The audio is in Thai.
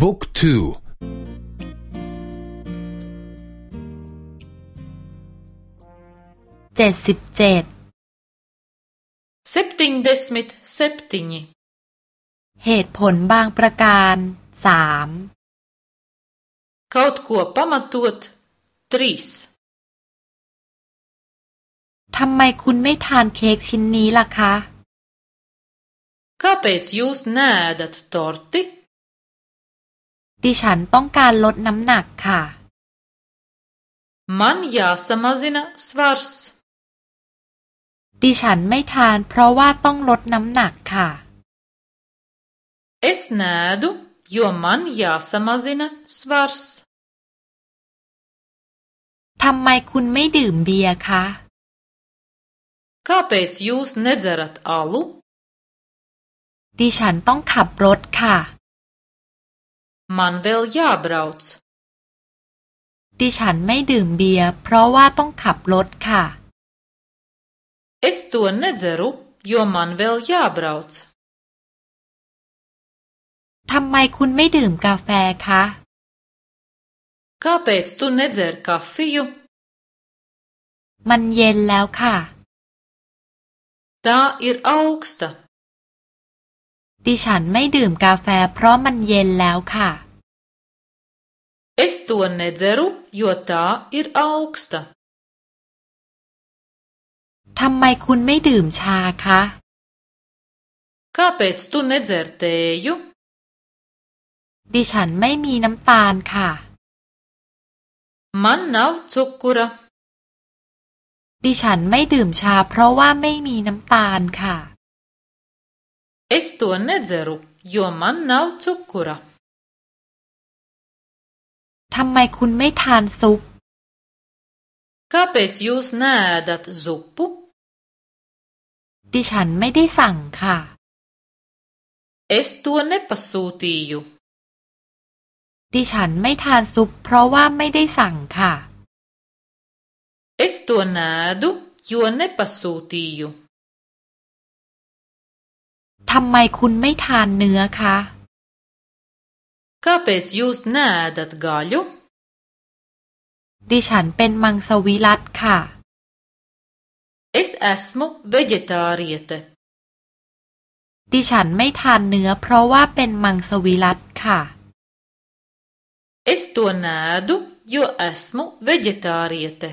บุ๊กทูเจ็ดสิบเจ็ด septiņdesmit septiņi เหตุผลบางประการสาม kaut ko pamatot trīs ทำไมคุณไม่ทานเค้กชิ้นนี้ล่ะคะ kāpēc jūs neēdat torti ดิฉันต้องการลดน้ำหนักค่ะ man jāsamazina svars ดิฉันไม่ทานเพราะว่าต้องลดน้ำหนักค่ะ es nēdu jo man jāsamazina svars ทำไมคุณไม่ดื่มเบียร์คะ kāpēc jūs nedzerat alu ดิฉันต้องขับรถค่ะ man vēl jābrauc ดิฉันไม่ดื่มเบียร์เพราะว่าต้องขับรถค่ะ es to nedzeru jo man vēl jābrauc ทำไมคุณไม่ดื่มกาแฟคะ kāpēc tu nedzer kafiju มันเย็นแล้วค่ะ tā ir augsta ดิฉันไม่ดื่มกาแฟเพราะมันเย็นแล้วค่ะ es to nedzeru jo tā ir augsta ทำไมคุณไม่ดื่มชาคะ kāpēc tu nedzer tēju ดิฉันไม่มีน้ำตาลค่ะ man nav cukura ดิฉันไม่ดื่มชาเพราะว่าไม่มีน้ำตาลค่ะ es to nedzeru jo man nav cukura ทำไมคุณไม่ทานซุป kāpēc jūs neēdat zupu ดิฉันไม่ได้สั่งค่ะ es to nepasūtīju ดิฉันไม่ทานซุปเพราะว่าไม่ได้สั่งค่ะ es to nēdu jo nepasūtīju ทำไมคุณไม่ทานเนื้อคะ kāpēc jūs neēdat gaļu ดิฉันเป็นมังสวิรัตค่ะ es esmu veģetāriete ดิฉันไม่ทานเนื้อเพราะว่าเป็นมังสวิรัตค่ะ es to nēdu jo esmu veģetāriete